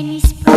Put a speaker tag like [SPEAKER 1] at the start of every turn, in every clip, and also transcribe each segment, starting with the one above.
[SPEAKER 1] Chinese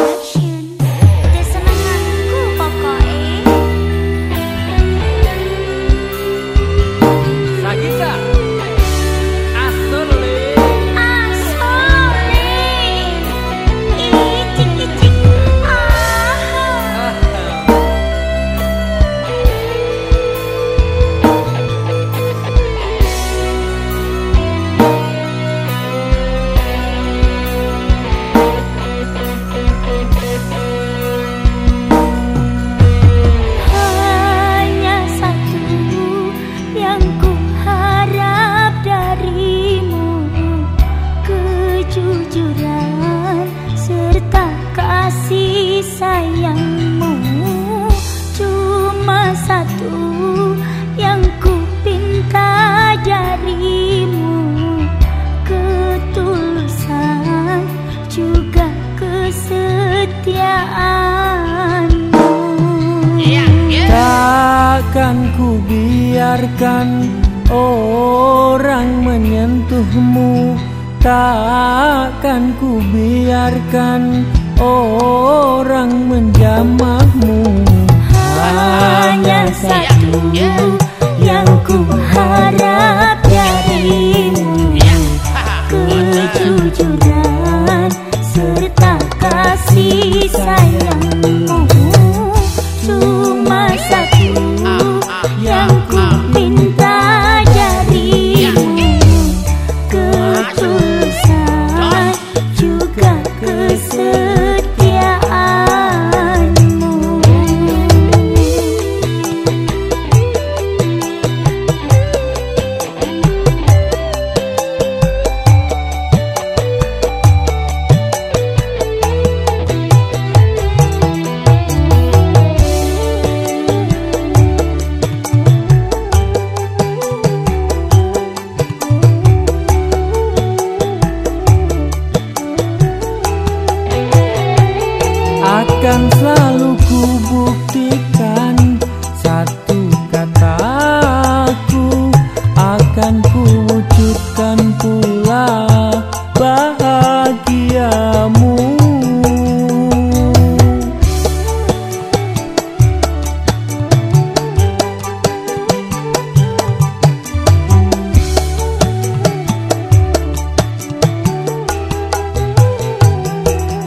[SPEAKER 2] Takkan ku biarkan orang menyentuhmu. Takkan ku biarkan orang menjamahmu.
[SPEAKER 1] Hanya satu yang ku harap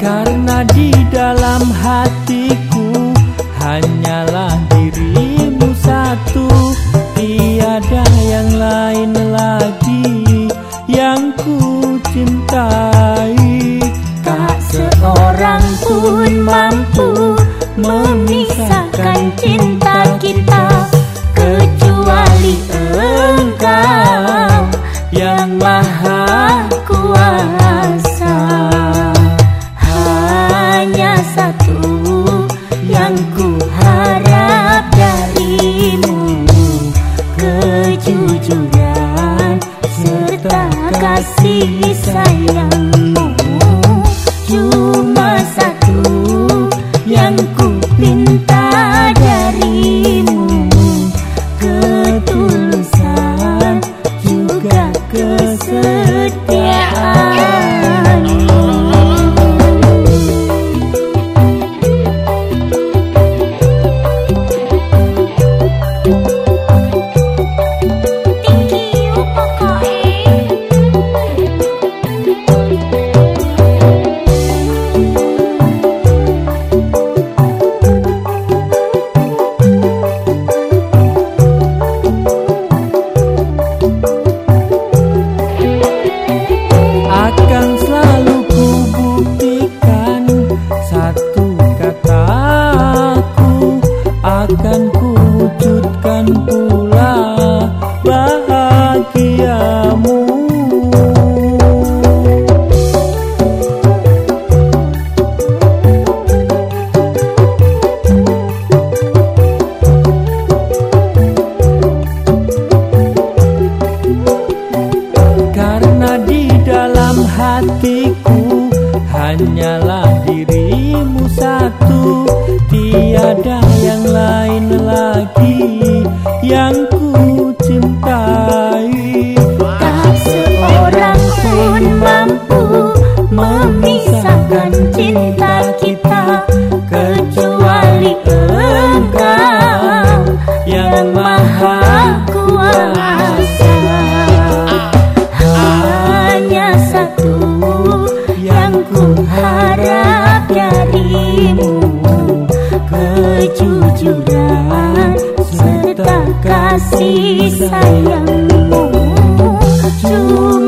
[SPEAKER 2] Karena di dalam hatiku Hanyalah dirimu satu. Tiada yang lain lagi Yang ku cintai.
[SPEAKER 1] Tak seorang pun mampu Memisahkan cinta. kasih
[SPEAKER 2] sayang. hatiku Hanyalah dirimu satu. Tiada yang lain lagi Yang ku
[SPEAKER 1] darimu kejujuran serta kasih sayangmu. Cuma